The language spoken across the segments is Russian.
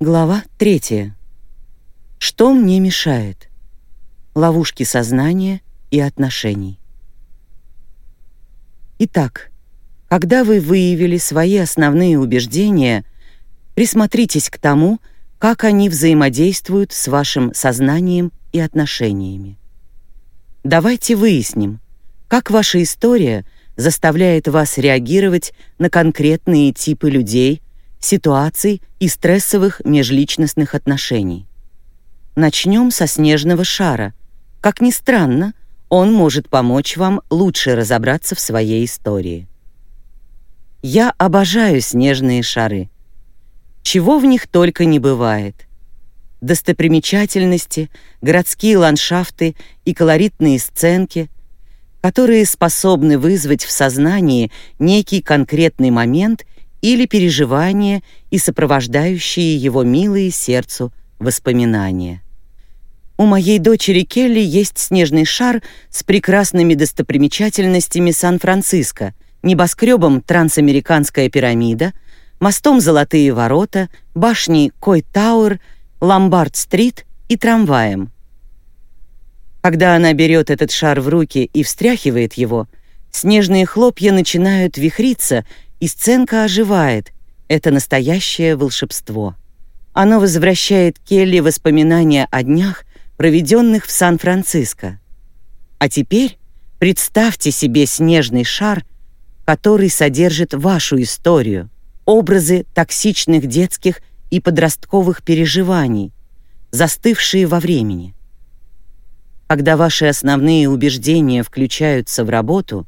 Глава третья. Что мне мешает? Ловушки сознания и отношений. Итак, когда вы выявили свои основные убеждения, присмотритесь к тому, как они взаимодействуют с вашим сознанием и отношениями. Давайте выясним, как ваша история заставляет вас реагировать на конкретные типы людей, ситуаций и стрессовых межличностных отношений. Начнем со снежного шара. Как ни странно, он может помочь вам лучше разобраться в своей истории. Я обожаю снежные шары. Чего в них только не бывает. Достопримечательности, городские ландшафты и колоритные сценки, которые способны вызвать в сознании некий конкретный момент или переживание и сопровождающие его милые сердцу воспоминания. У моей дочери Келли есть снежный шар с прекрасными достопримечательностями Сан-Франциско, небоскребом Трансамериканская пирамида, мостом Золотые ворота, башней Кой-Тауэр, Ломбард-стрит и трамваем. Когда она берет этот шар в руки и встряхивает его, снежные хлопья начинают вихриться, и сценка оживает. Это настоящее волшебство. Оно возвращает Келли воспоминания о днях, проведенных в Сан-Франциско. А теперь представьте себе снежный шар, который содержит вашу историю, образы токсичных детских и подростковых переживаний, застывшие во времени. Когда ваши основные убеждения включаются в работу,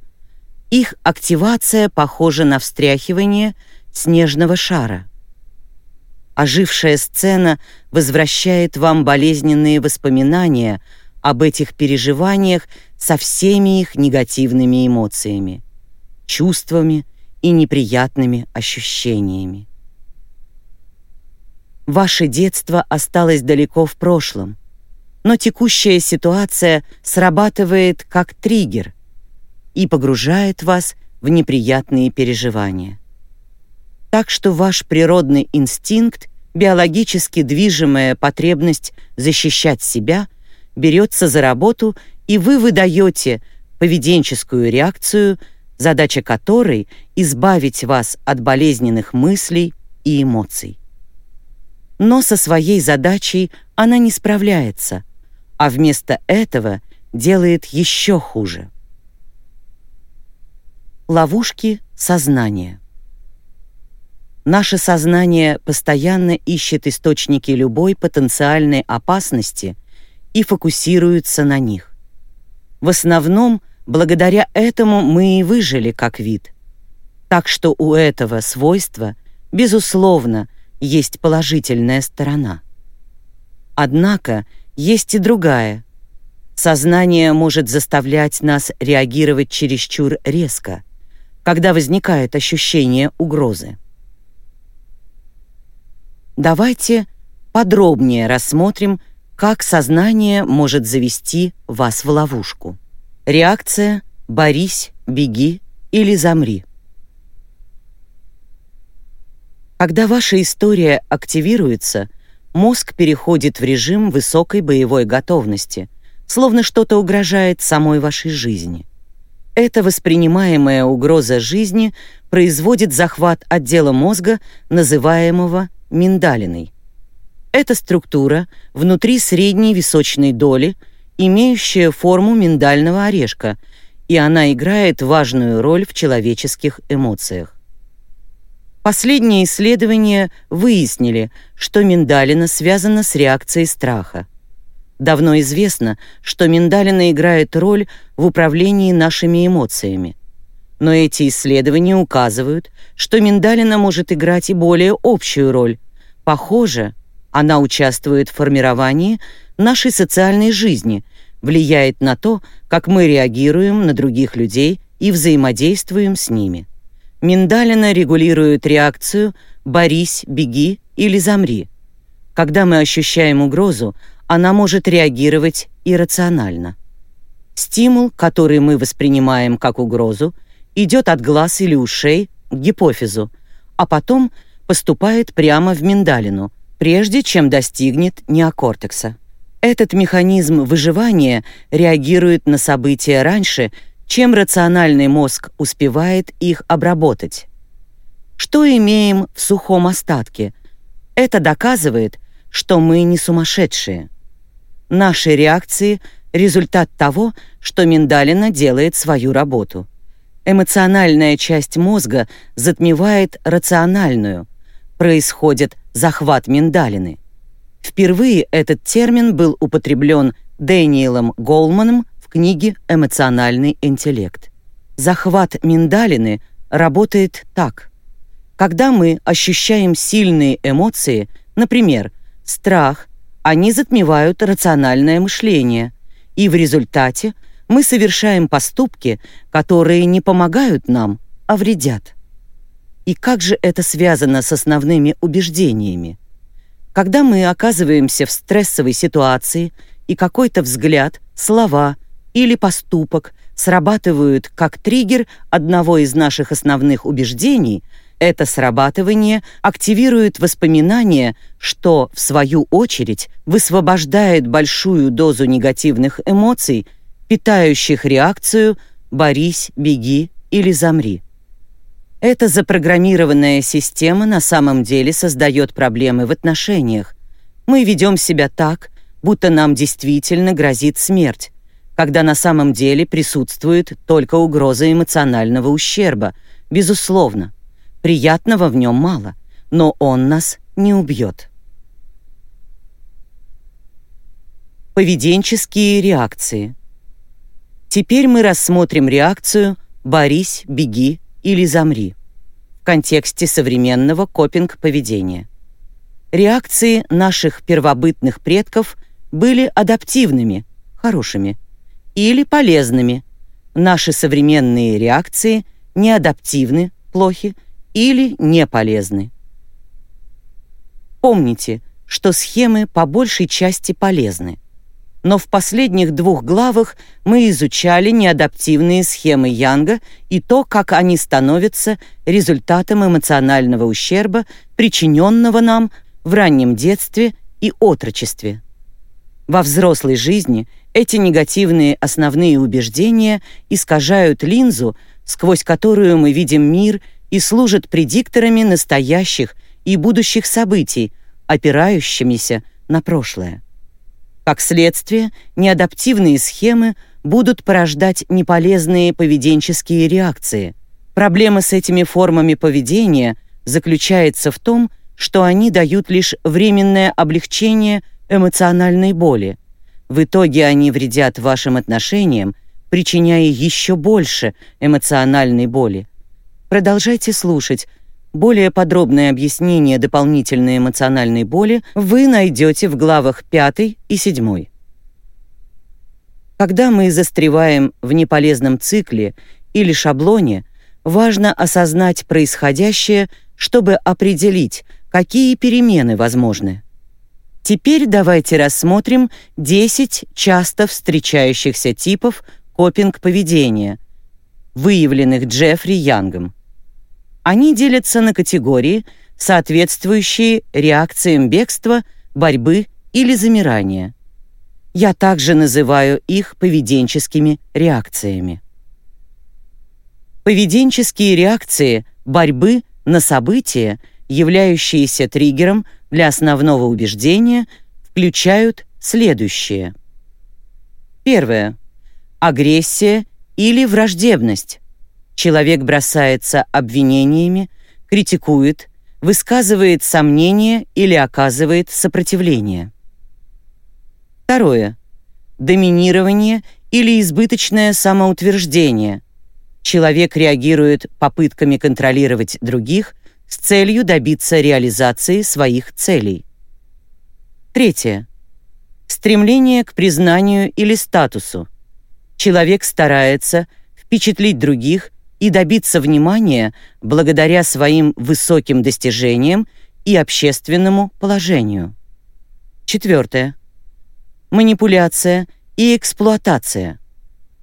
их активация похожа на встряхивание снежного шара. Ожившая сцена возвращает вам болезненные воспоминания об этих переживаниях со всеми их негативными эмоциями, чувствами и неприятными ощущениями. Ваше детство осталось далеко в прошлом, но текущая ситуация срабатывает как триггер и погружает вас в неприятные переживания. Так что ваш природный инстинкт биологически движимая потребность защищать себя берется за работу, и вы выдаете поведенческую реакцию, задача которой — избавить вас от болезненных мыслей и эмоций. Но со своей задачей она не справляется, а вместо этого делает еще хуже. Ловушки сознания. Наше сознание постоянно ищет источники любой потенциальной опасности и фокусируется на них. В основном, благодаря этому мы и выжили как вид. Так что у этого свойства, безусловно, есть положительная сторона. Однако есть и другая. Сознание может заставлять нас реагировать чересчур резко, когда возникает ощущение угрозы. Давайте подробнее рассмотрим, как сознание может завести вас в ловушку. Реакция «борись», «беги» или «замри». Когда ваша история активируется, мозг переходит в режим высокой боевой готовности, словно что-то угрожает самой вашей жизни. Эта воспринимаемая угроза жизни производит захват отдела мозга, называемого миндалиной. Это структура внутри средней височной доли, имеющая форму миндального орешка, и она играет важную роль в человеческих эмоциях. Последние исследования выяснили, что миндалина связана с реакцией страха. Давно известно, что миндалина играет роль в управлении нашими эмоциями. Но эти исследования указывают, что миндалина может играть и более общую роль. Похоже, она участвует в формировании нашей социальной жизни, влияет на то, как мы реагируем на других людей и взаимодействуем с ними. Миндалина регулирует реакцию «борись», «беги» или «замри». Когда мы ощущаем угрозу, она может реагировать иррационально. Стимул, который мы воспринимаем как угрозу – идет от глаз или ушей к гипофизу, а потом поступает прямо в миндалину, прежде чем достигнет неокортекса. Этот механизм выживания реагирует на события раньше, чем рациональный мозг успевает их обработать. Что имеем в сухом остатке? Это доказывает, что мы не сумасшедшие. Наши реакции — результат того, что миндалина делает свою работу. Эмоциональная часть мозга затмевает рациональную. Происходит захват миндалины. Впервые этот термин был употреблен Дэниелом Голманом в книге «Эмоциональный интеллект». Захват миндалины работает так. Когда мы ощущаем сильные эмоции, например, страх, они затмевают рациональное мышление, и в результате мы совершаем поступки, которые не помогают нам, а вредят. И как же это связано с основными убеждениями? Когда мы оказываемся в стрессовой ситуации, и какой-то взгляд, слова или поступок срабатывают как триггер одного из наших основных убеждений, это срабатывание активирует воспоминание, что, в свою очередь, высвобождает большую дозу негативных эмоций, питающих реакцию «борись», «беги» или «замри». Эта запрограммированная система на самом деле создает проблемы в отношениях. Мы ведем себя так, будто нам действительно грозит смерть, когда на самом деле присутствует только угроза эмоционального ущерба. Безусловно, приятного в нем мало, но он нас не убьет. Поведенческие реакции. Теперь мы рассмотрим реакцию «борись», «беги», или замри в контексте современного копинг-поведения. Реакции наших первобытных предков были адаптивными, хорошими, или полезными. Наши современные реакции неадаптивны, плохи, или не полезны. Помните, что схемы по большей части полезны – но в последних двух главах мы изучали неадаптивные схемы Янга и то, как они становятся результатом эмоционального ущерба, причиненного нам в раннем детстве и отрочестве. Во взрослой жизни эти негативные основные убеждения искажают линзу, сквозь которую мы видим мир и служат предикторами настоящих и будущих событий, опирающимися на прошлое. Как следствие, неадаптивные схемы будут порождать неполезные поведенческие реакции. Проблема с этими формами поведения заключается в том, что они дают лишь временное облегчение эмоциональной боли. В итоге они вредят вашим отношениям, причиняя еще больше эмоциональной боли. Продолжайте слушать, более подробное объяснение дополнительной эмоциональной боли вы найдете в главах 5 и 7. Когда мы застреваем в неполезном цикле или шаблоне, важно осознать происходящее, чтобы определить, какие перемены возможны. Теперь давайте рассмотрим 10 часто встречающихся типов копинг-поведения, выявленных Джеффри Янгом. Они делятся на категории, соответствующие реакциям бегства, борьбы или замирания. Я также называю их поведенческими реакциями. Поведенческие реакции борьбы на события, являющиеся триггером для основного убеждения, включают следующее. Первое. Агрессия или враждебность, Человек бросается обвинениями, критикует, высказывает сомнения или оказывает сопротивление. Второе. Доминирование или избыточное самоутверждение. Человек реагирует попытками контролировать других с целью добиться реализации своих целей. Третье. Стремление к признанию или статусу. Человек старается впечатлить других и добиться внимания благодаря своим высоким достижениям и общественному положению. Четвертое. Манипуляция и эксплуатация.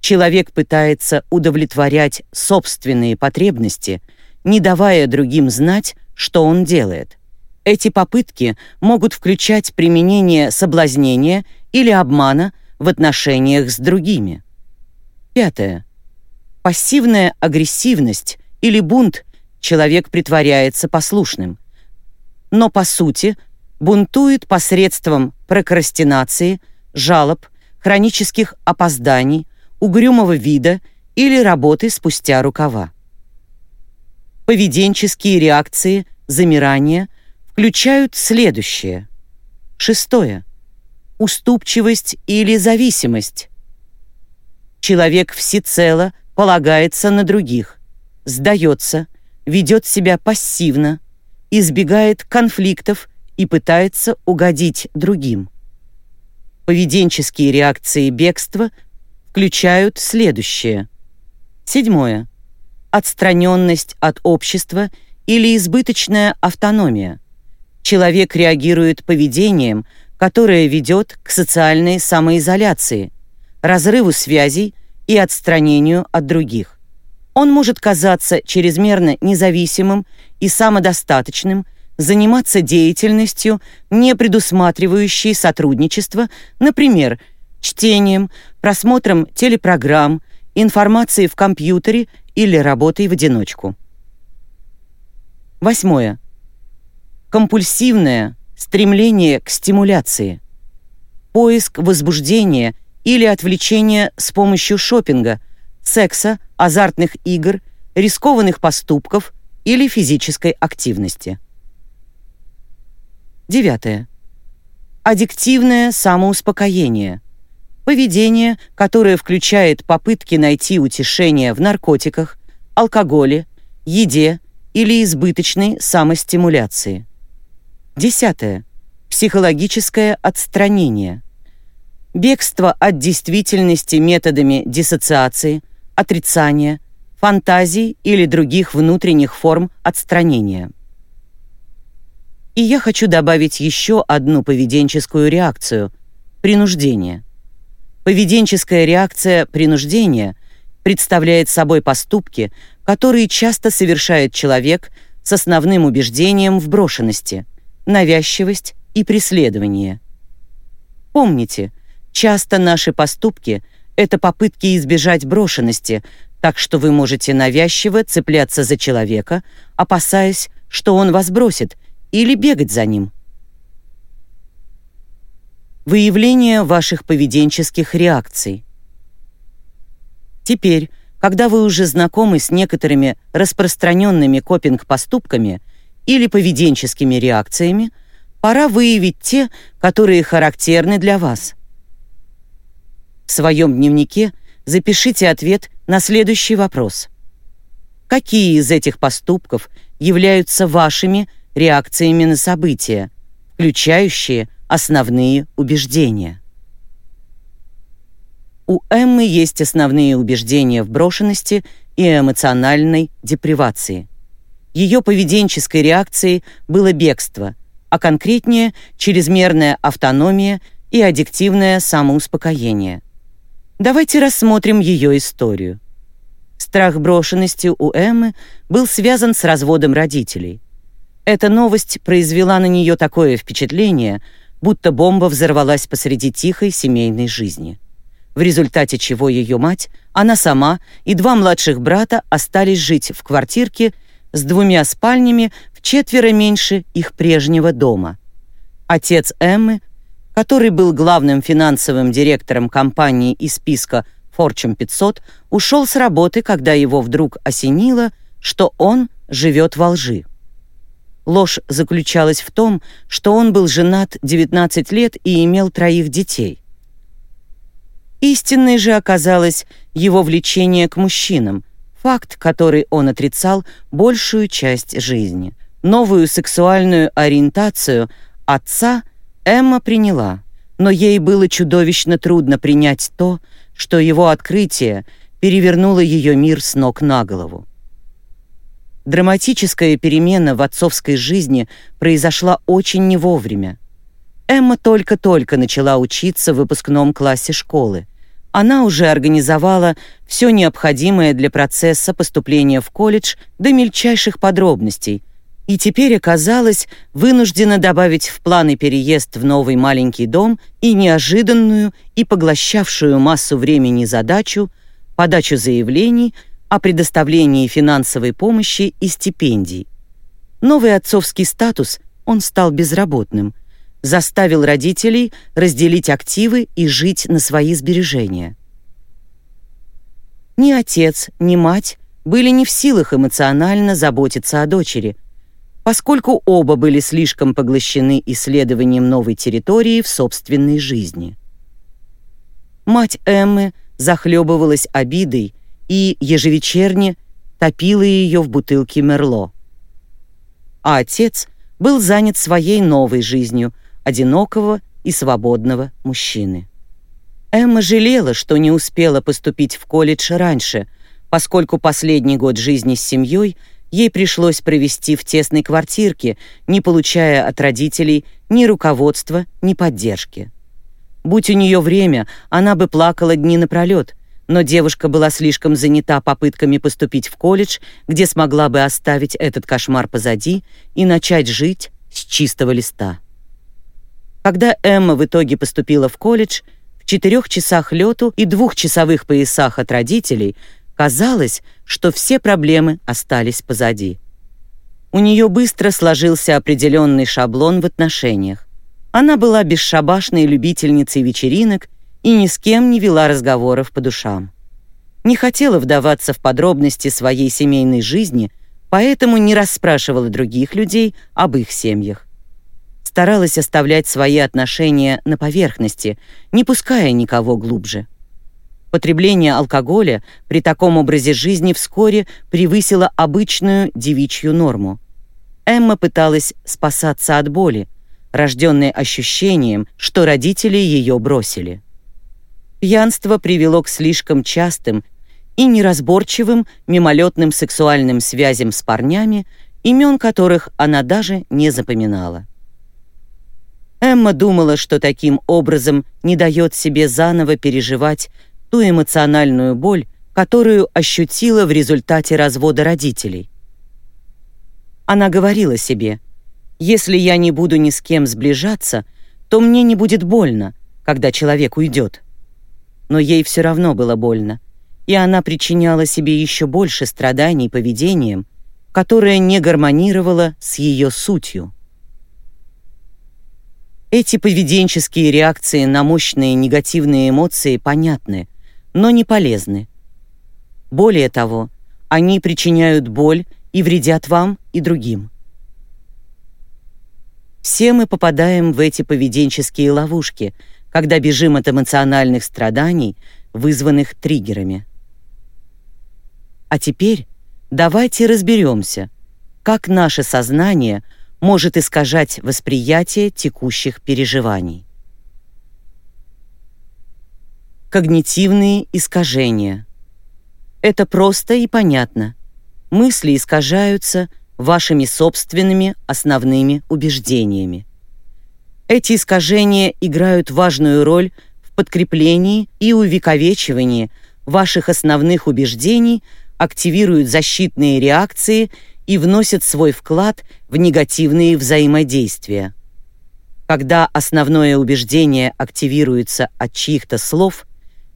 Человек пытается удовлетворять собственные потребности, не давая другим знать, что он делает. Эти попытки могут включать применение соблазнения или обмана в отношениях с другими. Пятое. Пассивная агрессивность или бунт человек притворяется послушным, но по сути бунтует посредством прокрастинации, жалоб, хронических опозданий, угрюмого вида или работы спустя рукава. Поведенческие реакции, замирания включают следующее. Шестое. Уступчивость или зависимость. Человек всецело полагается на других, сдается, ведет себя пассивно, избегает конфликтов и пытается угодить другим. Поведенческие реакции бегства включают следующее. Седьмое. Отстраненность от общества или избыточная автономия. Человек реагирует поведением, которое ведет к социальной самоизоляции, разрыву связей и отстранению от других. Он может казаться чрезмерно независимым и самодостаточным, заниматься деятельностью, не предусматривающей сотрудничество, например, чтением, просмотром телепрограмм, информацией в компьютере или работой в одиночку. Восьмое. Компульсивное стремление к стимуляции. Поиск возбуждения или отвлечения с помощью шопинга, секса, азартных игр, рискованных поступков или физической активности. Девятое. Аддиктивное самоуспокоение. Поведение, которое включает попытки найти утешение в наркотиках, алкоголе, еде или избыточной самостимуляции. Десятое. Психологическое отстранение. Бегство от действительности методами диссоциации, отрицания, фантазий или других внутренних форм отстранения. И я хочу добавить еще одну поведенческую реакцию – принуждение. Поведенческая реакция принуждения представляет собой поступки, которые часто совершает человек с основным убеждением в брошенности, навязчивость и преследование. Помните, часто наши поступки – это попытки избежать брошенности, так что вы можете навязчиво цепляться за человека, опасаясь, что он вас бросит – или бегать за ним. Выявление ваших поведенческих реакций. Теперь, когда вы уже знакомы с некоторыми распространенными копинг-поступками или поведенческими реакциями, пора выявить те, которые характерны для вас. В своем дневнике запишите ответ на следующий вопрос. Какие из этих поступков являются вашими реакциями на события, включающие основные убеждения. У Эммы есть основные убеждения в брошенности и эмоциональной депривации. Ее поведенческой реакцией было бегство, а конкретнее чрезмерная автономия и аддиктивное самоуспокоение. Давайте рассмотрим ее историю. Страх брошенности у Эммы был связан с разводом родителей. Эта новость произвела на нее такое впечатление, будто бомба взорвалась посреди тихой семейной жизни. В результате чего ее мать, она сама и два младших брата остались жить в квартирке с двумя спальнями в четверо меньше их прежнего дома. Отец Эммы, который был главным финансовым директором компании из списка Fortune 500, ушел с работы, когда его вдруг осенило, что он живет во лжи. Ложь заключалась в том, что он был женат 19 лет и имел троих детей. Истинной же оказалось его влечение к мужчинам, факт, который он отрицал большую часть жизни. Новую сексуальную ориентацию отца Эмма приняла, но ей было чудовищно трудно принять то, что его открытие перевернуло ее мир с ног на голову. Драматическая перемена в отцовской жизни произошла очень не вовремя. Эмма только-только начала учиться в выпускном классе школы. Она уже организовала все необходимое для процесса поступления в колледж до мельчайших подробностей, и теперь оказалась вынуждена добавить в планы переезд в новый маленький дом и неожиданную и поглощавшую массу времени задачу подачу заявлений о предоставлении финансовой помощи и стипендий. Новый отцовский статус, он стал безработным, заставил родителей разделить активы и жить на свои сбережения. Ни отец, ни мать были не в силах эмоционально заботиться о дочери, поскольку оба были слишком поглощены исследованием новой территории в собственной жизни. Мать Эммы захлебывалась обидой и ежевечерне топила ее в бутылке Мерло. А отец был занят своей новой жизнью одинокого и свободного мужчины. Эмма жалела, что не успела поступить в колледж раньше, поскольку последний год жизни с семьей ей пришлось провести в тесной квартирке, не получая от родителей ни руководства, ни поддержки. Будь у нее время, она бы плакала дни напролет, но девушка была слишком занята попытками поступить в колледж, где смогла бы оставить этот кошмар позади и начать жить с чистого листа. Когда Эмма в итоге поступила в колледж, четырех часах лету и двухчасовых поясах от родителей казалось, что все проблемы остались позади. У нее быстро сложился определенный шаблон в отношениях. Она была бесшабашной любительницей вечеринок и ни с кем не вела разговоров по душам. Не хотела вдаваться в подробности своей семейной жизни, поэтому не расспрашивала других людей об их семьях старалась оставлять свои отношения на поверхности, не пуская никого глубже. Потребление алкоголя при таком образе жизни вскоре превысило обычную девичью норму. Эмма пыталась спасаться от боли, рожденной ощущением, что родители ее бросили. Пьянство привело к слишком частым и неразборчивым мимолетным сексуальным связям с парнями, имен которых она даже не запоминала. Эмма думала, что таким образом не дает себе заново переживать ту эмоциональную боль, которую ощутила в результате развода родителей. Она говорила себе, «Если я не буду ни с кем сближаться, то мне не будет больно, когда человек уйдет». Но ей все равно было больно, и она причиняла себе еще больше страданий поведением, которое не гармонировало с ее сутью. Эти поведенческие реакции на мощные негативные эмоции понятны, но не полезны. Более того, они причиняют боль и вредят вам и другим. Все мы попадаем в эти поведенческие ловушки, когда бежим от эмоциональных страданий, вызванных триггерами. А теперь давайте разберемся, как наше сознание – может искажать восприятие текущих переживаний. Когнитивные искажения. Это просто и понятно. Мысли искажаются вашими собственными основными убеждениями. Эти искажения играют важную роль в подкреплении и увековечивании ваших основных убеждений, активируют защитные реакции и вносят свой вклад в негативные взаимодействия. Когда основное убеждение активируется от чьих-то слов,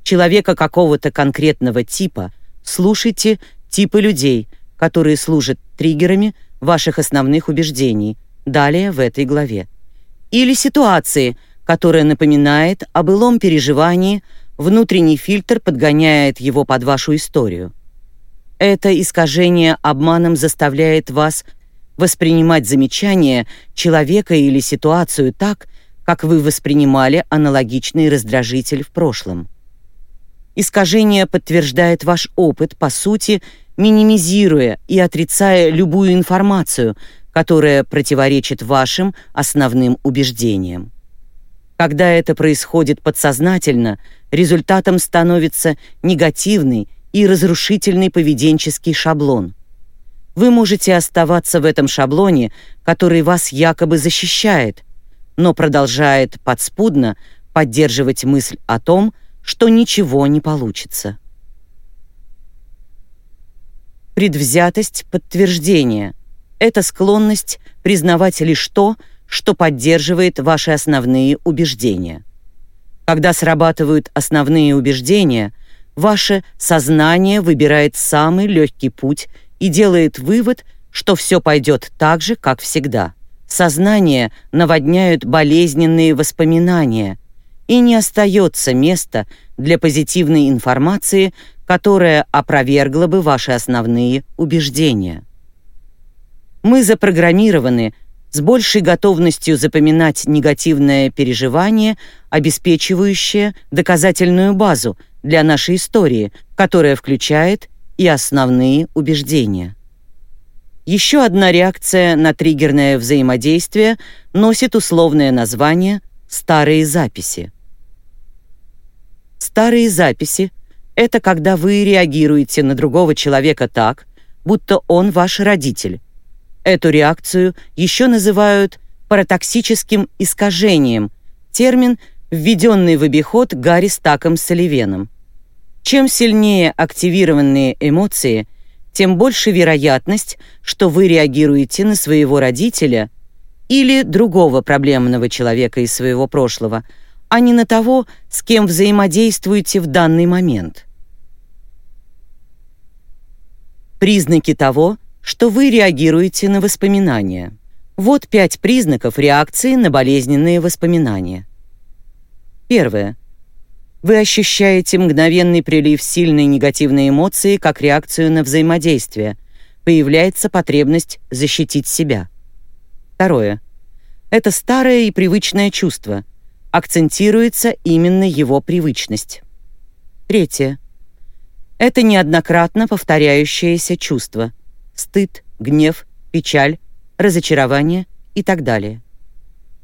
человека какого-то конкретного типа, слушайте типы людей, которые служат триггерами ваших основных убеждений, далее в этой главе. Или ситуации, которая напоминает о былом переживании, внутренний фильтр подгоняет его под вашу историю. Это искажение обманом заставляет вас воспринимать замечание человека или ситуацию так, как вы воспринимали аналогичный раздражитель в прошлом. Искажение подтверждает ваш опыт, по сути, минимизируя и отрицая любую информацию, которая противоречит вашим основным убеждениям. Когда это происходит подсознательно, результатом становится негативный и разрушительный поведенческий шаблон. Вы можете оставаться в этом шаблоне, который вас якобы защищает, но продолжает подспудно поддерживать мысль о том, что ничего не получится. Предвзятость подтверждения – это склонность признавать лишь то, что поддерживает ваши основные убеждения. Когда срабатывают основные убеждения, ваше сознание выбирает самый легкий путь и делает вывод, что все пойдет так же, как всегда. Сознание наводняют болезненные воспоминания, и не остается места для позитивной информации, которая опровергла бы ваши основные убеждения. Мы запрограммированы с большей готовностью запоминать негативное переживание, обеспечивающее доказательную базу для нашей истории, которая включает и основные убеждения. Еще одна реакция на триггерное взаимодействие носит условное название «старые записи». Старые записи — это когда вы реагируете на другого человека так, будто он ваш родитель, Эту реакцию еще называют паратоксическим искажением, термин, введенный в обиход Гарри Стаком Соливеном. Чем сильнее активированные эмоции, тем больше вероятность, что вы реагируете на своего родителя или другого проблемного человека из своего прошлого, а не на того, с кем взаимодействуете в данный момент. Признаки того, что вы реагируете на воспоминания. Вот пять признаков реакции на болезненные воспоминания. Первое. Вы ощущаете мгновенный прилив сильной негативной эмоции как реакцию на взаимодействие. Появляется потребность защитить себя. Второе. Это старое и привычное чувство. Акцентируется именно его привычность. Третье. Это неоднократно повторяющееся чувство – стыд, гнев, печаль, разочарование и так далее.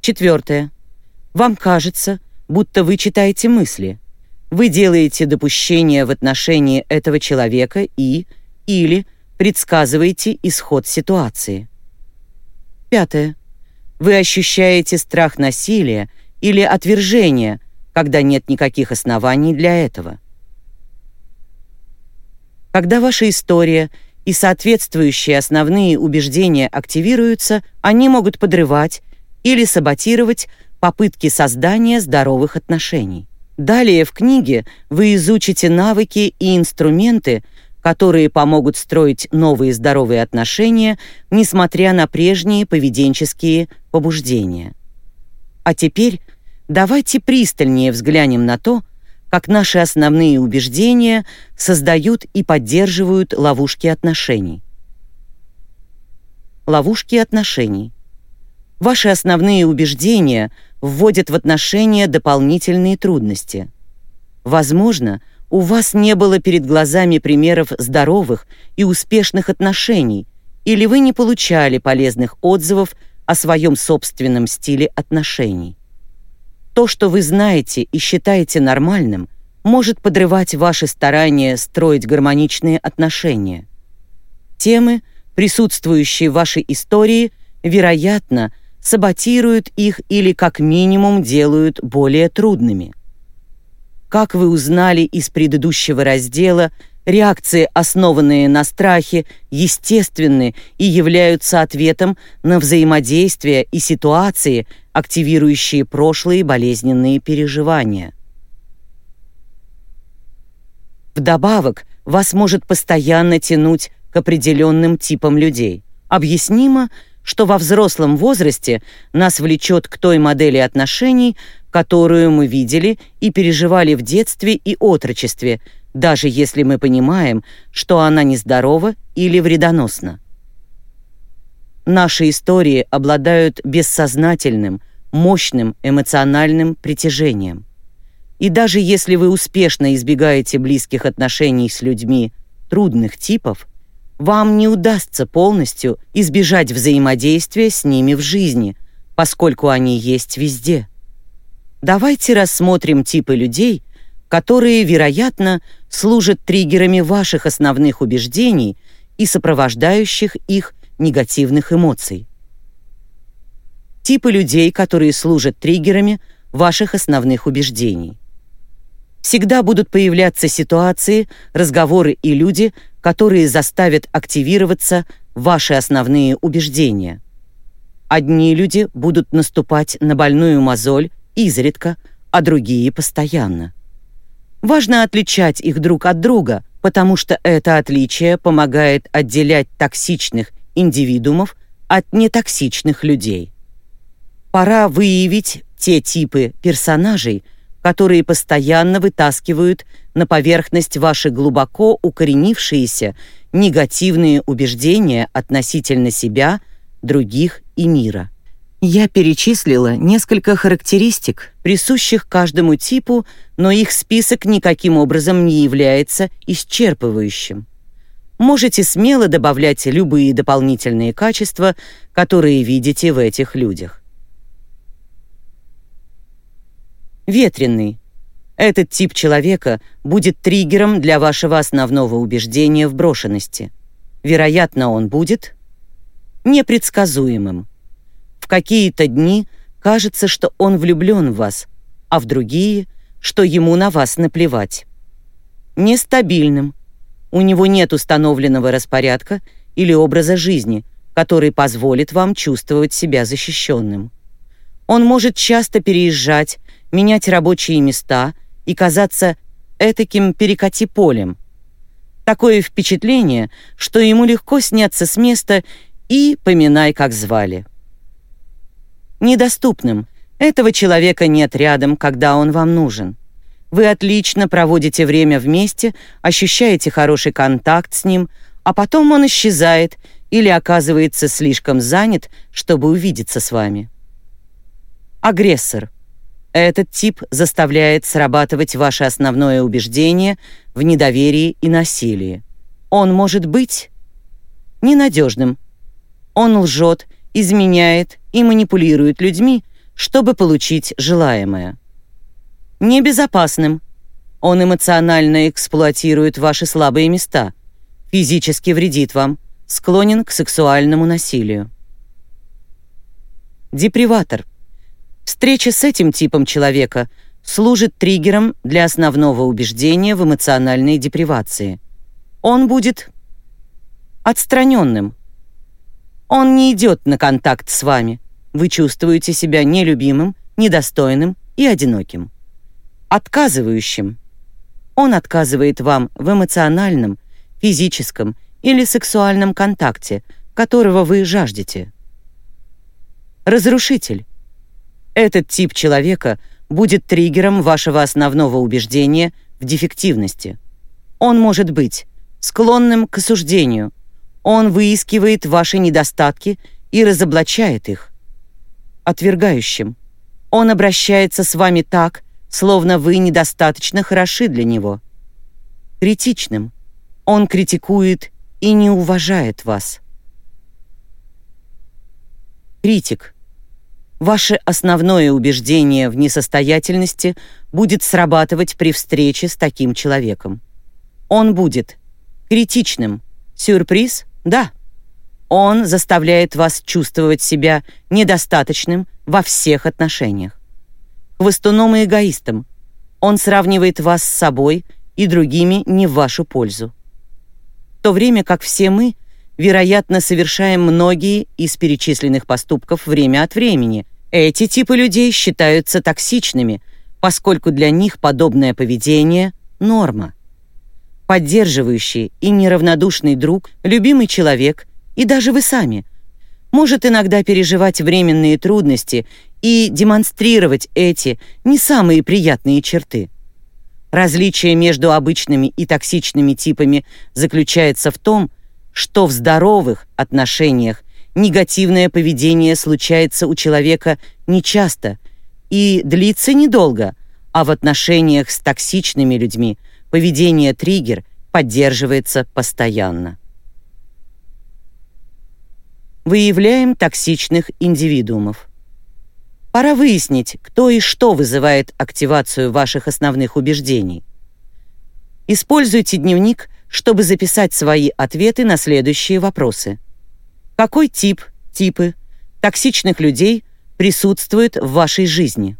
Четвертое. Вам кажется, будто вы читаете мысли. Вы делаете допущения в отношении этого человека и или предсказываете исход ситуации. Пятое. Вы ощущаете страх насилия или отвержения, когда нет никаких оснований для этого. Когда ваша история – и соответствующие основные убеждения активируются, они могут подрывать или саботировать попытки создания здоровых отношений. Далее в книге вы изучите навыки и инструменты, которые помогут строить новые здоровые отношения, несмотря на прежние поведенческие побуждения. А теперь давайте пристальнее взглянем на то, как наши основные убеждения создают и поддерживают ловушки отношений. Ловушки отношений. Ваши основные убеждения вводят в отношения дополнительные трудности. Возможно, у вас не было перед глазами примеров здоровых и успешных отношений, или вы не получали полезных отзывов о своем собственном стиле отношений. То, что вы знаете и считаете нормальным, может подрывать ваши старания строить гармоничные отношения. Темы, присутствующие в вашей истории, вероятно, саботируют их или как минимум делают более трудными. Как вы узнали из предыдущего раздела, реакции, основанные на страхе, естественны и являются ответом на взаимодействие и ситуации, активирующие прошлые болезненные переживания. Вдобавок, вас может постоянно тянуть к определенным типам людей. Объяснимо, что во взрослом возрасте нас влечет к той модели отношений, которую мы видели и переживали в детстве и отрочестве, даже если мы понимаем, что она нездорова или вредоносна. Наши истории обладают бессознательным, мощным эмоциональным притяжением. И даже если вы успешно избегаете близких отношений с людьми трудных типов, вам не удастся полностью избежать взаимодействия с ними в жизни, поскольку они есть везде. Давайте рассмотрим типы людей, которые, вероятно, служат триггерами ваших основных убеждений и сопровождающих их негативных эмоций типы людей, которые служат триггерами ваших основных убеждений. Всегда будут появляться ситуации, разговоры и люди, которые заставят активироваться ваши основные убеждения. Одни люди будут наступать на больную мозоль изредка, а другие постоянно. Важно отличать их друг от друга, потому что это отличие помогает отделять токсичных индивидуумов от нетоксичных людей. Пора выявить те типы персонажей, которые постоянно вытаскивают на поверхность ваши глубоко укоренившиеся негативные убеждения относительно себя, других и мира. Я перечислила несколько характеристик, присущих каждому типу, но их список никаким образом не является исчерпывающим. Можете смело добавлять любые дополнительные качества, которые видите в этих людях. Ветреный. Этот тип человека будет триггером для вашего основного убеждения в брошенности. Вероятно, он будет непредсказуемым. Какие-то дни кажется, что он влюблен в вас, а в другие, что ему на вас наплевать. Нестабильным. У него нет установленного распорядка или образа жизни, который позволит вам чувствовать себя защищенным. Он может часто переезжать, менять рабочие места и казаться этаким перекати-полем. Такое впечатление, что ему легко сняться с места и поминай, как звали недоступным. Этого человека нет рядом, когда он вам нужен. Вы отлично проводите время вместе, ощущаете хороший контакт с ним, а потом он исчезает или оказывается слишком занят, чтобы увидеться с вами. Агрессор. Этот тип заставляет срабатывать ваше основное убеждение в недоверии и насилии. Он может быть ненадежным. Он лжет, изменяет и манипулирует людьми, чтобы получить желаемое. Небезопасным. Он эмоционально эксплуатирует ваши слабые места, физически вредит вам, склонен к сексуальному насилию. Деприватор. Встреча с этим типом человека служит триггером для основного убеждения в эмоциональной депривации. Он будет отстраненным, он не идет на контакт с вами. Вы чувствуете себя нелюбимым, недостойным и одиноким. Отказывающим. Он отказывает вам в эмоциональном, физическом или сексуальном контакте, которого вы жаждете. Разрушитель. Этот тип человека будет триггером вашего основного убеждения в дефективности. Он может быть склонным к осуждению, он выискивает ваши недостатки и разоблачает их. Отвергающим. Он обращается с вами так, словно вы недостаточно хороши для него. Критичным. Он критикует и не уважает вас. Критик. Ваше основное убеждение в несостоятельности будет срабатывать при встрече с таким человеком. Он будет критичным. Сюрприз да, он заставляет вас чувствовать себя недостаточным во всех отношениях. Хвостуном и эгоистом. Он сравнивает вас с собой и другими не в вашу пользу. В то время как все мы, вероятно, совершаем многие из перечисленных поступков время от времени, эти типы людей считаются токсичными, поскольку для них подобное поведение — норма поддерживающий и неравнодушный друг, любимый человек и даже вы сами может иногда переживать временные трудности и демонстрировать эти не самые приятные черты. Различие между обычными и токсичными типами заключается в том, что в здоровых отношениях негативное поведение случается у человека нечасто и длится недолго, а в отношениях с токсичными людьми – поведение триггер поддерживается постоянно. Выявляем токсичных индивидуумов. Пора выяснить, кто и что вызывает активацию ваших основных убеждений. Используйте дневник, чтобы записать свои ответы на следующие вопросы. Какой тип, типы токсичных людей присутствуют в вашей жизни?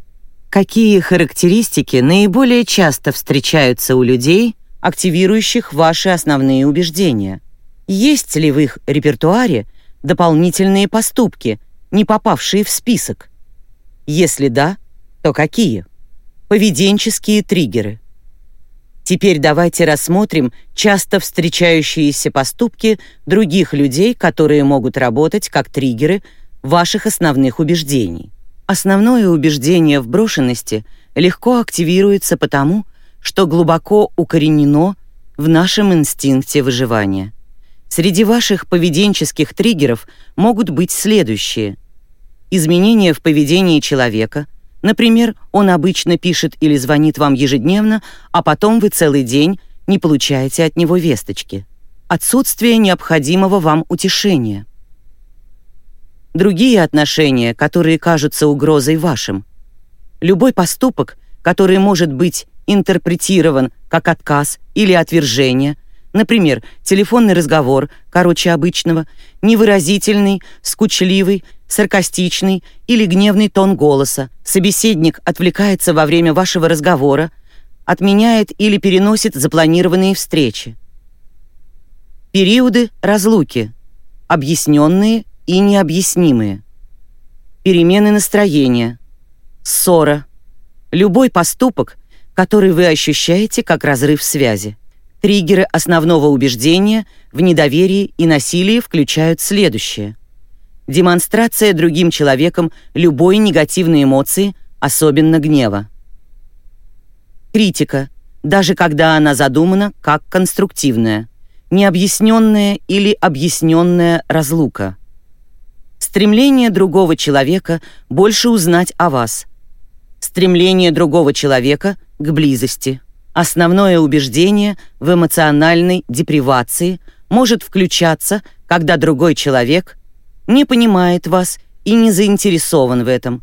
Какие характеристики наиболее часто встречаются у людей, активирующих ваши основные убеждения? Есть ли в их репертуаре дополнительные поступки, не попавшие в список? Если да, то какие? Поведенческие триггеры. Теперь давайте рассмотрим часто встречающиеся поступки других людей, которые могут работать как триггеры ваших основных убеждений. Основное убеждение в брошенности легко активируется потому, что глубоко укоренено в нашем инстинкте выживания. Среди ваших поведенческих триггеров могут быть следующие. Изменения в поведении человека, например, он обычно пишет или звонит вам ежедневно, а потом вы целый день не получаете от него весточки. Отсутствие необходимого вам утешения. Другие отношения, которые кажутся угрозой вашим. Любой поступок, который может быть интерпретирован как отказ или отвержение – Например, телефонный разговор, короче обычного, невыразительный, скучливый, саркастичный или гневный тон голоса. Собеседник отвлекается во время вашего разговора, отменяет или переносит запланированные встречи. Периоды разлуки. Объясненные и необъяснимые. Перемены настроения. Ссора. Любой поступок, который вы ощущаете как разрыв связи. Триггеры основного убеждения в недоверии и насилии включают следующее. Демонстрация другим человеком любой негативной эмоции, особенно гнева. Критика, даже когда она задумана как конструктивная. Необъясненная или объясненная разлука. Стремление другого человека больше узнать о вас. Стремление другого человека к близости. Основное убеждение в эмоциональной депривации может включаться, когда другой человек не понимает вас и не заинтересован в этом,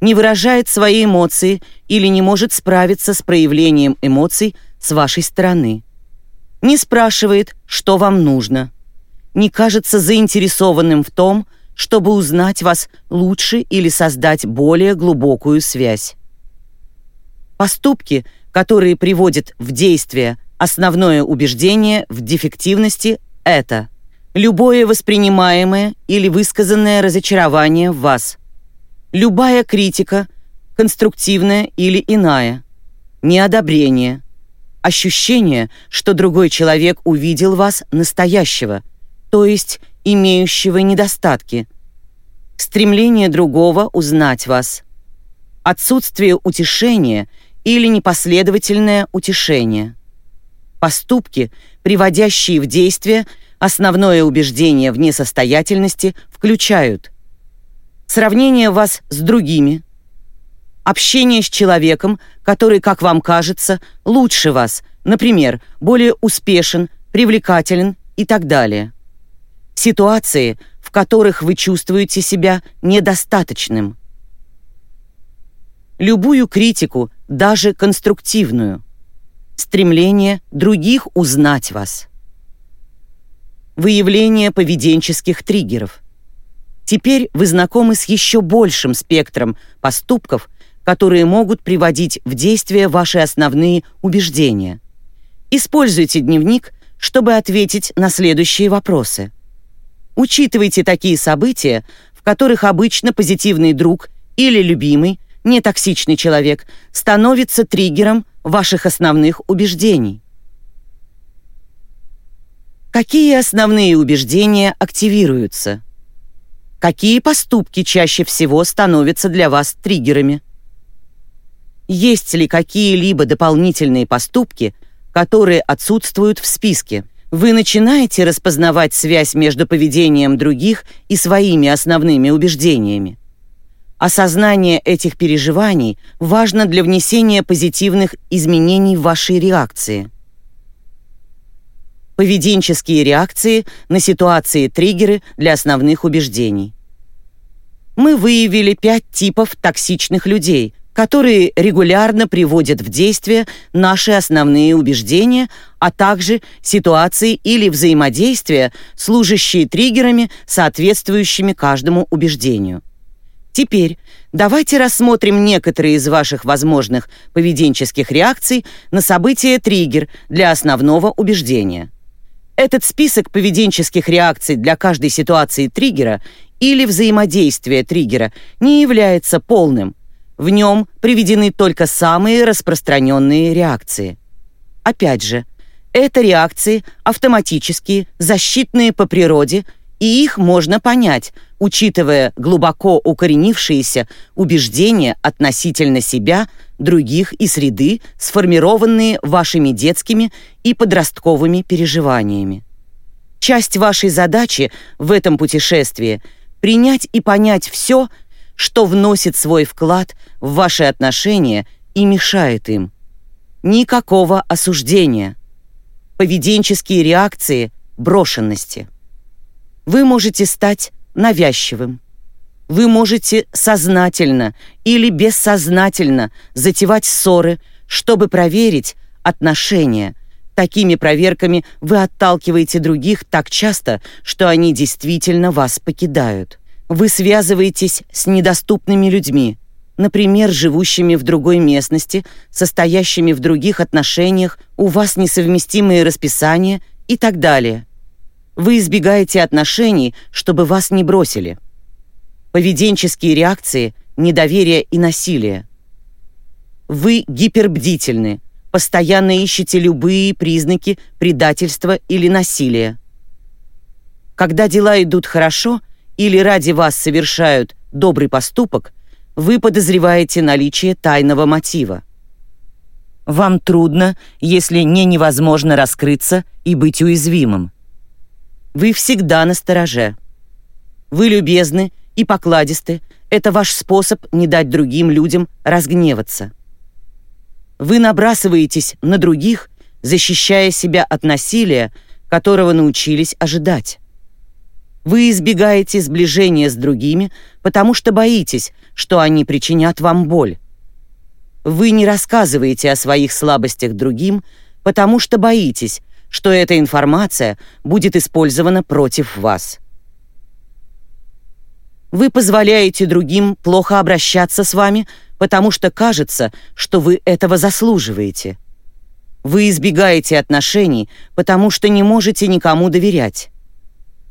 не выражает свои эмоции или не может справиться с проявлением эмоций с вашей стороны, не спрашивает, что вам нужно, не кажется заинтересованным в том, чтобы узнать вас лучше или создать более глубокую связь. Поступки – которые приводят в действие основное убеждение в дефективности – это любое воспринимаемое или высказанное разочарование в вас, любая критика, конструктивная или иная, неодобрение, ощущение, что другой человек увидел вас настоящего, то есть имеющего недостатки, стремление другого узнать вас, отсутствие утешения – или непоследовательное утешение. Поступки, приводящие в действие основное убеждение в несостоятельности, включают сравнение вас с другими, общение с человеком, который, как вам кажется, лучше вас, например, более успешен, привлекателен и так далее. Ситуации, в которых вы чувствуете себя недостаточным. Любую критику, даже конструктивную. Стремление других узнать вас. Выявление поведенческих триггеров. Теперь вы знакомы с еще большим спектром поступков, которые могут приводить в действие ваши основные убеждения. Используйте дневник, чтобы ответить на следующие вопросы. Учитывайте такие события, в которых обычно позитивный друг или любимый нетоксичный человек становится триггером ваших основных убеждений. Какие основные убеждения активируются? Какие поступки чаще всего становятся для вас триггерами? Есть ли какие-либо дополнительные поступки, которые отсутствуют в списке? Вы начинаете распознавать связь между поведением других и своими основными убеждениями. Осознание этих переживаний важно для внесения позитивных изменений в вашей реакции. Поведенческие реакции на ситуации-триггеры для основных убеждений. Мы выявили пять типов токсичных людей, которые регулярно приводят в действие наши основные убеждения, а также ситуации или взаимодействия, служащие триггерами, соответствующими каждому убеждению. Теперь давайте рассмотрим некоторые из ваших возможных поведенческих реакций на событие-триггер для основного убеждения. Этот список поведенческих реакций для каждой ситуации триггера или взаимодействия триггера не является полным. В нем приведены только самые распространенные реакции. Опять же, это реакции автоматические, защитные по природе, и их можно понять, учитывая глубоко укоренившиеся убеждения относительно себя, других и среды, сформированные вашими детскими и подростковыми переживаниями. Часть вашей задачи в этом путешествии — принять и понять все, что вносит свой вклад в ваши отношения и мешает им. Никакого осуждения. Поведенческие реакции брошенности. Вы можете стать навязчивым. Вы можете сознательно или бессознательно затевать ссоры, чтобы проверить отношения. Такими проверками вы отталкиваете других так часто, что они действительно вас покидают. Вы связываетесь с недоступными людьми, например, живущими в другой местности, состоящими в других отношениях, у вас несовместимые расписания и так далее. Вы избегаете отношений, чтобы вас не бросили. Поведенческие реакции, недоверие и насилие. Вы гипербдительны, постоянно ищете любые признаки предательства или насилия. Когда дела идут хорошо или ради вас совершают добрый поступок, вы подозреваете наличие тайного мотива. Вам трудно, если не невозможно раскрыться и быть уязвимым. Вы всегда на стороже. Вы любезны и покладисты. Это ваш способ не дать другим людям разгневаться. Вы набрасываетесь на других, защищая себя от насилия, которого научились ожидать. Вы избегаете сближения с другими, потому что боитесь, что они причинят вам боль. Вы не рассказываете о своих слабостях другим, потому что боитесь, что эта информация будет использована против вас. Вы позволяете другим плохо обращаться с вами, потому что кажется, что вы этого заслуживаете. Вы избегаете отношений, потому что не можете никому доверять.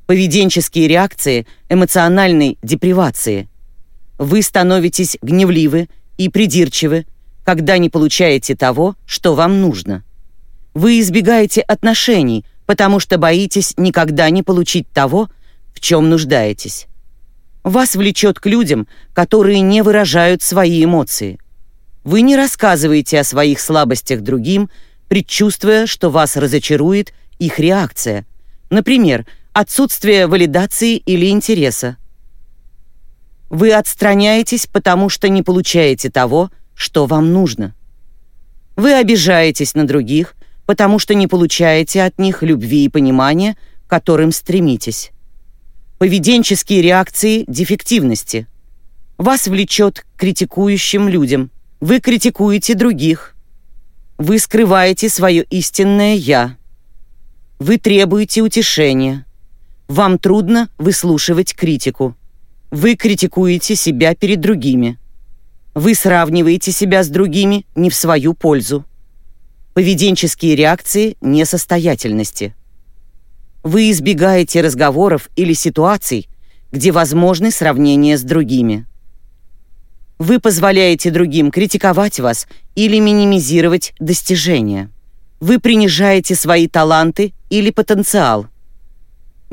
Поведенческие реакции эмоциональной депривации. Вы становитесь гневливы и придирчивы, когда не получаете того, что вам нужно. Вы избегаете отношений, потому что боитесь никогда не получить того, в чем нуждаетесь. Вас влечет к людям, которые не выражают свои эмоции. Вы не рассказываете о своих слабостях другим, предчувствуя, что вас разочарует их реакция. Например, отсутствие валидации или интереса. Вы отстраняетесь, потому что не получаете того, что вам нужно. Вы обижаетесь на других, потому что не получаете от них любви и понимания, к которым стремитесь. Поведенческие реакции дефективности. Вас влечет к критикующим людям. Вы критикуете других. Вы скрываете свое истинное «я». Вы требуете утешения. Вам трудно выслушивать критику. Вы критикуете себя перед другими. Вы сравниваете себя с другими не в свою пользу. Поведенческие реакции несостоятельности. Вы избегаете разговоров или ситуаций, где возможны сравнения с другими. Вы позволяете другим критиковать вас или минимизировать достижения. Вы принижаете свои таланты или потенциал.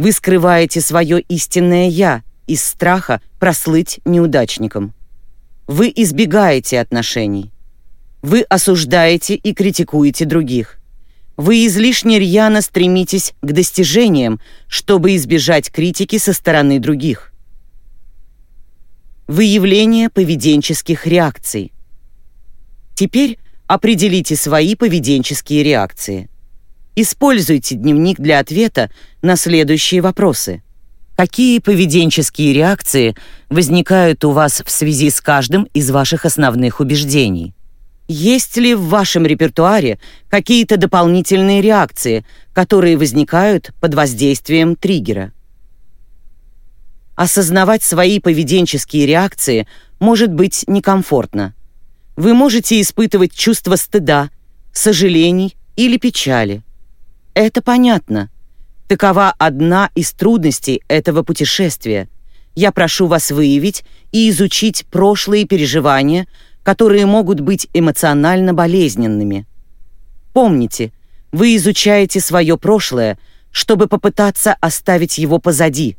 Вы скрываете свое истинное «я» из страха прослыть неудачником. Вы избегаете отношений. Вы осуждаете и критикуете других. Вы излишне рьяно стремитесь к достижениям, чтобы избежать критики со стороны других. Выявление поведенческих реакций. Теперь определите свои поведенческие реакции. Используйте дневник для ответа на следующие вопросы. Какие поведенческие реакции возникают у вас в связи с каждым из ваших основных убеждений? Есть ли в вашем репертуаре какие-то дополнительные реакции, которые возникают под воздействием триггера? Осознавать свои поведенческие реакции может быть некомфортно. Вы можете испытывать чувство стыда, сожалений или печали. Это понятно. Такова одна из трудностей этого путешествия. Я прошу вас выявить и изучить прошлые переживания, которые могут быть эмоционально болезненными. Помните, вы изучаете свое прошлое, чтобы попытаться оставить его позади.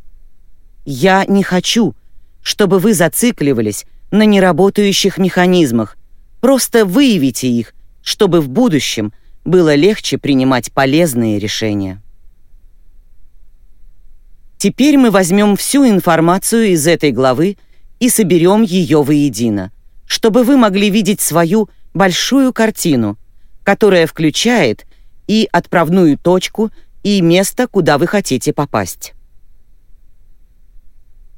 Я не хочу, чтобы вы зацикливались на неработающих механизмах. Просто выявите их, чтобы в будущем было легче принимать полезные решения. Теперь мы возьмем всю информацию из этой главы и соберем ее воедино, чтобы вы могли видеть свою большую картину, которая включает и отправную точку, и место, куда вы хотите попасть.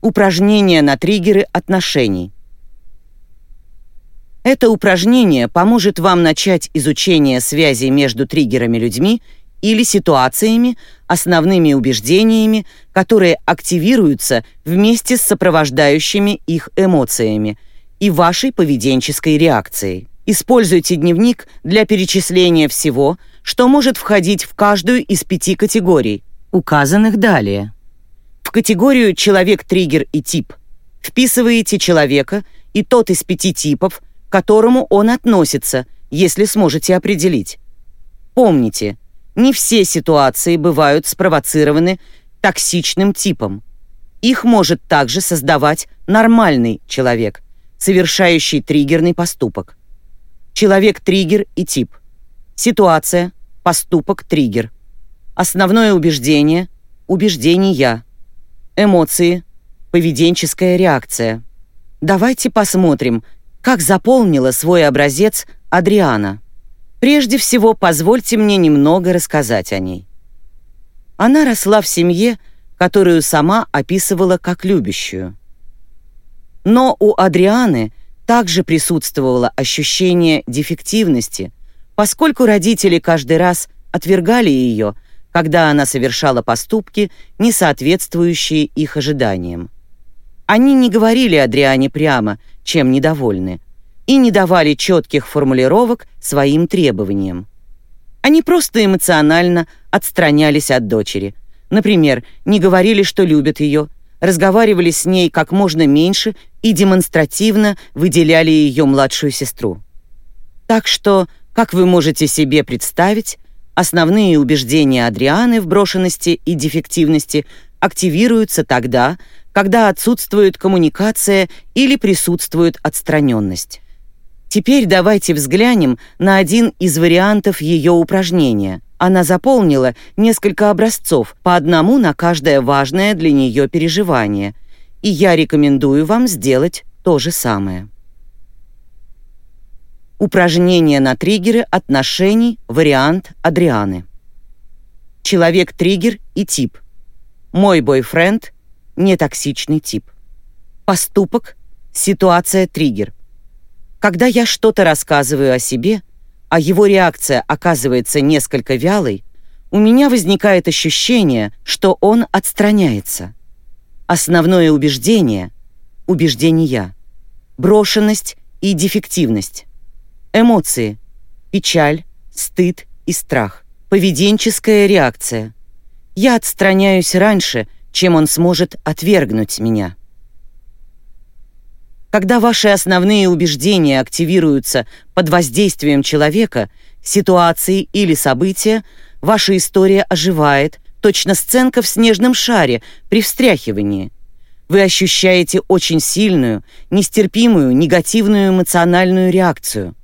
Упражнение на триггеры отношений. Это упражнение поможет вам начать изучение связи между триггерами людьми или ситуациями, основными убеждениями, которые активируются вместе с сопровождающими их эмоциями и вашей поведенческой реакцией. Используйте дневник для перечисления всего, что может входить в каждую из пяти категорий, указанных далее. В категорию «человек-триггер» и «тип» вписываете человека и тот из пяти типов, к которому он относится, если сможете определить. Помните, не все ситуации бывают спровоцированы токсичным типом. Их может также создавать нормальный человек, совершающий триггерный поступок. Человек-триггер и тип. Ситуация, поступок, триггер. Основное убеждение, убеждение эмоции, поведенческая реакция. Давайте посмотрим, как заполнила свой образец Адриана. Прежде всего, позвольте мне немного рассказать о ней. Она росла в семье, которую сама описывала как любящую. Но у Адрианы также присутствовало ощущение дефективности, поскольку родители каждый раз отвергали ее, когда она совершала поступки, не соответствующие их ожиданиям. Они не говорили Адриане прямо, чем недовольны, и не давали четких формулировок своим требованиям. Они просто эмоционально отстранялись от дочери. Например, не говорили, что любят ее, разговаривали с ней как можно меньше и демонстративно выделяли ее младшую сестру. Так что, как вы можете себе представить, Основные убеждения Адрианы в брошенности и дефективности активируются тогда, когда отсутствует коммуникация или присутствует отстраненность. Теперь давайте взглянем на один из вариантов ее упражнения. Она заполнила несколько образцов, по одному на каждое важное для нее переживание, и я рекомендую вам сделать то же самое. Упражнение на триггеры отношений, вариант Адрианы. Человек-триггер и тип. Мой бойфренд – нетоксичный тип. Поступок – ситуация-триггер. Когда я что-то рассказываю о себе, а его реакция оказывается несколько вялой, у меня возникает ощущение, что он отстраняется. Основное убеждение – убеждения, брошенность и дефективность. Эмоции. Печаль, стыд и страх. Поведенческая реакция. Я отстраняюсь раньше, чем он сможет отвергнуть меня. Когда ваши основные убеждения активируются под воздействием человека, ситуации или события, ваша история оживает, точно сценка в снежном шаре при встряхивании. Вы ощущаете очень сильную, нестерпимую, негативную эмоциональную реакцию –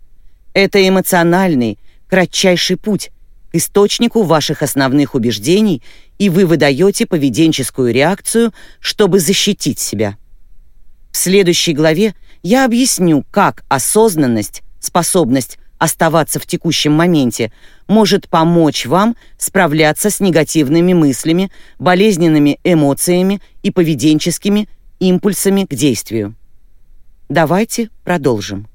это эмоциональный, кратчайший путь к источнику ваших основных убеждений, и вы выдаете поведенческую реакцию, чтобы защитить себя. В следующей главе я объясню, как осознанность, способность оставаться в текущем моменте, может помочь вам справляться с негативными мыслями, болезненными эмоциями и поведенческими импульсами к действию. Давайте продолжим.